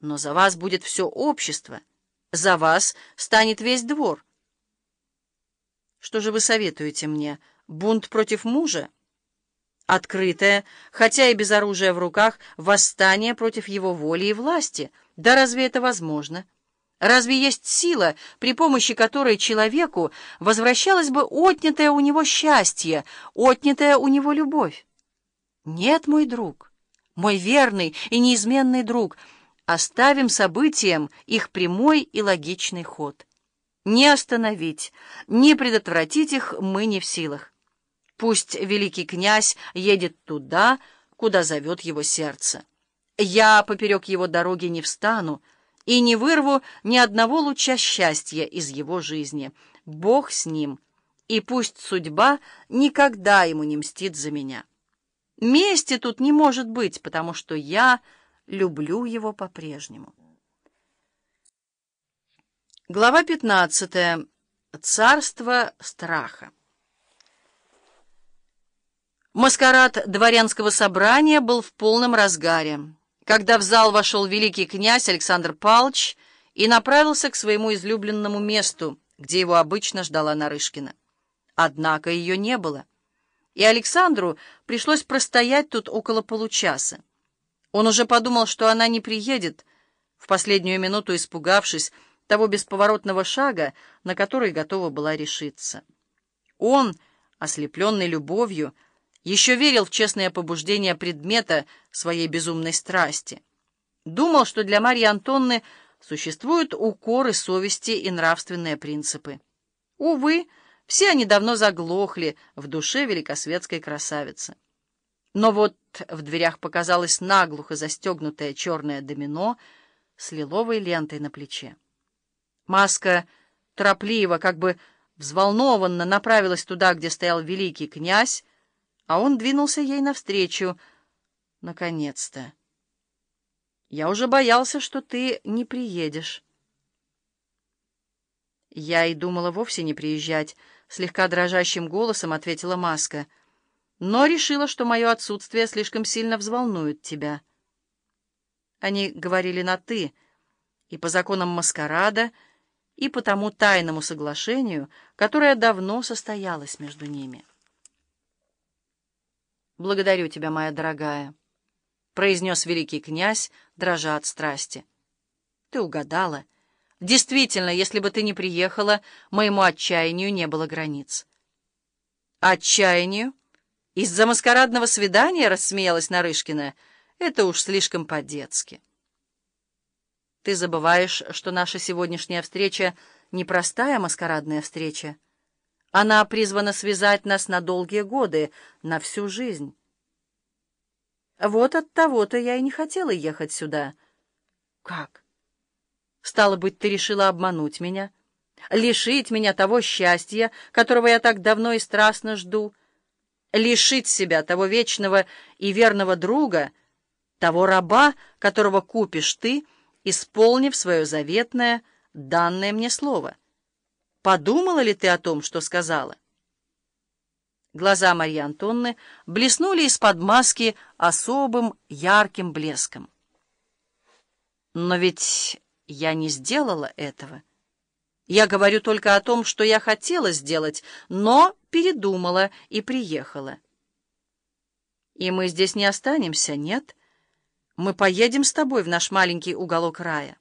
Но за вас будет все общество, за вас станет весь двор. Что же вы советуете мне? Бунт против мужа? Открытое, хотя и без оружия в руках, восстание против его воли и власти. Да разве это возможно? Разве есть сила, при помощи которой человеку возвращалось бы отнятое у него счастье, отнятая у него любовь? Нет, мой друг, мой верный и неизменный друг — Оставим событиям их прямой и логичный ход. Не остановить, не предотвратить их мы не в силах. Пусть великий князь едет туда, куда зовет его сердце. Я поперек его дороги не встану и не вырву ни одного луча счастья из его жизни. Бог с ним, и пусть судьба никогда ему не мстит за меня. Мести тут не может быть, потому что я — люблю его по-прежнему. Глава 15. Царство страха. Маскарад дворянского собрания был в полном разгаре, когда в зал вошел великий князь Александр Павлович и направился к своему излюбленному месту, где его обычно ждала Нарышкина. Однако ее не было, и Александру пришлось простоять тут около получаса. Он уже подумал, что она не приедет, в последнюю минуту испугавшись того бесповоротного шага, на который готова была решиться. Он, ослепленный любовью, еще верил в честное побуждение предмета своей безумной страсти. Думал, что для Марьи Антонны существуют укоры совести и нравственные принципы. Увы, все они давно заглохли в душе великосветской красавицы. Но вот в дверях показалось наглухо застегнутое черное домино с лиловой лентой на плече. Маска торопливо, как бы взволнованно направилась туда, где стоял великий князь, а он двинулся ей навстречу. Наконец-то! Я уже боялся, что ты не приедешь. Я и думала вовсе не приезжать, — слегка дрожащим голосом ответила Маска — но решила, что мое отсутствие слишком сильно взволнует тебя. Они говорили на «ты», и по законам маскарада, и по тому тайному соглашению, которое давно состоялось между ними. «Благодарю тебя, моя дорогая», — произнес великий князь, дрожа от страсти. «Ты угадала. Действительно, если бы ты не приехала, моему отчаянию не было границ». «Отчаянию?» «Из-за маскарадного свидания?» — рассмеялась Нарышкина. «Это уж слишком по-детски». «Ты забываешь, что наша сегодняшняя встреча — непростая маскарадная встреча. Она призвана связать нас на долгие годы, на всю жизнь». «Вот от того-то я и не хотела ехать сюда». «Как?» «Стало быть, ты решила обмануть меня, лишить меня того счастья, которого я так давно и страстно жду» лишить себя того вечного и верного друга, того раба, которого купишь ты, исполнив свое заветное, данное мне слово. Подумала ли ты о том, что сказала? Глаза Марьи Антонны блеснули из-под маски особым ярким блеском. Но ведь я не сделала этого. Я говорю только о том, что я хотела сделать, но передумала и приехала. И мы здесь не останемся, нет? Мы поедем с тобой в наш маленький уголок рая.